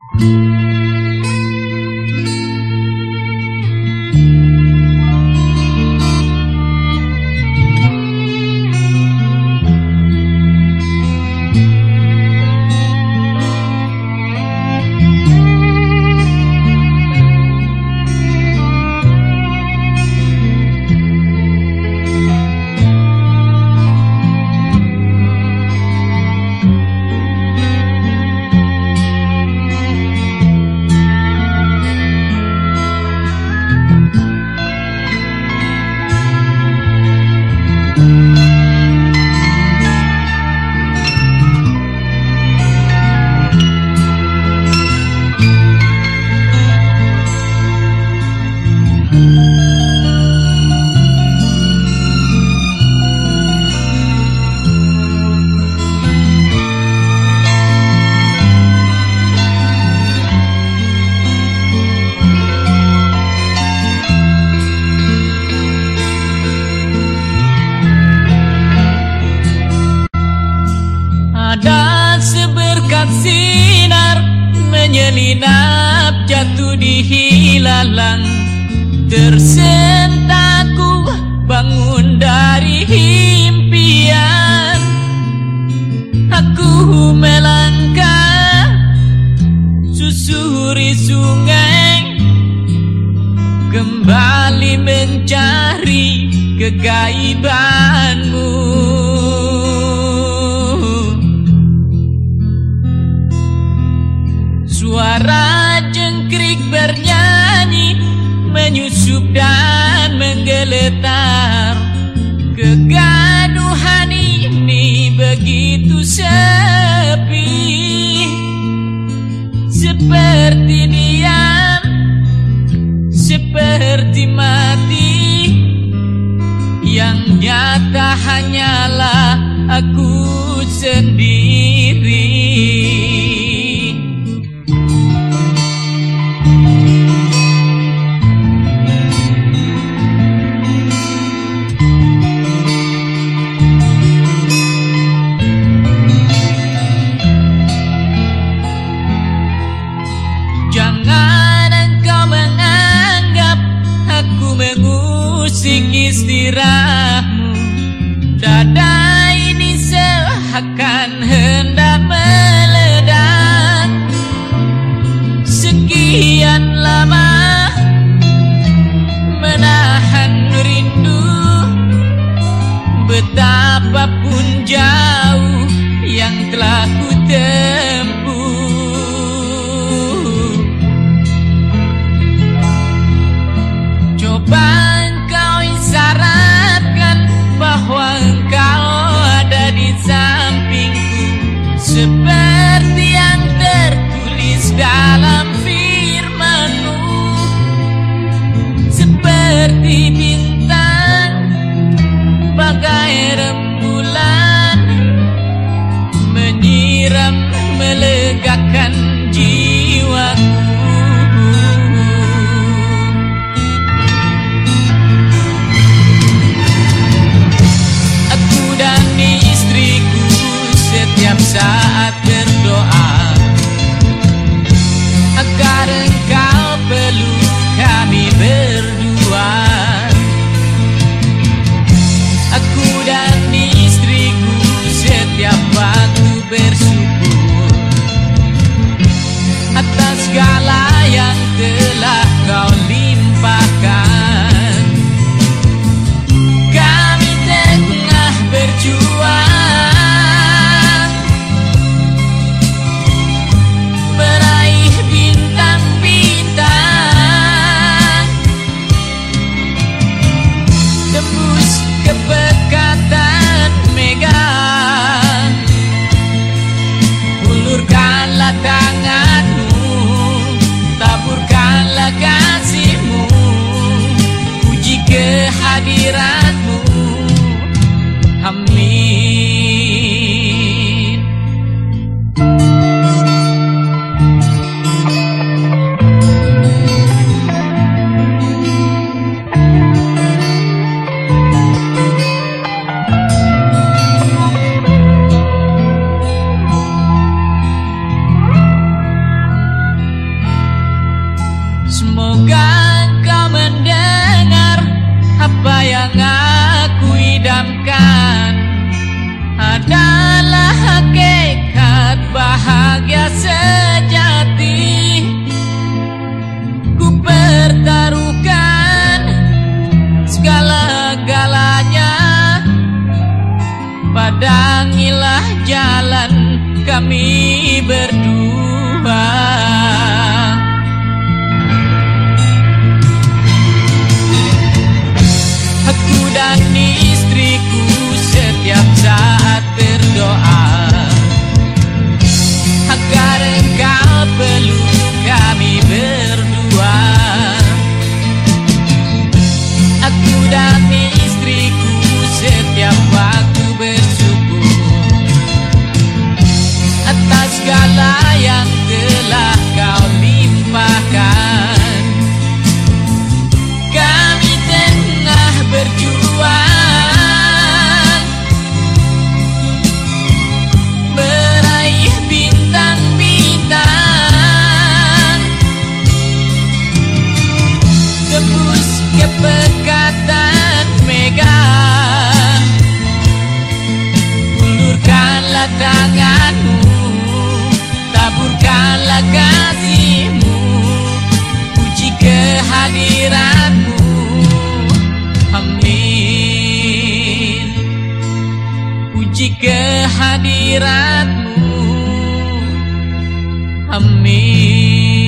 Música Terlinap jatuh di hilalang. Tersentakku bangun dari impian. Aku melangkah Susuri sungai. Kembali mencari kegaibanmu. sepi. Seperti diam Seperti mati. Yang nyata hanyalah aku sendiri. musik istirahmu Dada ini seakan hendak meledak. Sekian lama menahan rindu. Betapapun jauh yang telah ku ter sit back. Dalam hakikat bahagia sejati Ku pertaruhkan segala-galanya. Padangilah jalan kami berdua. Tanganmu Taburkanlah kasihmu Puji kehadiranmu. Amin. Puji kehadiratmu Amin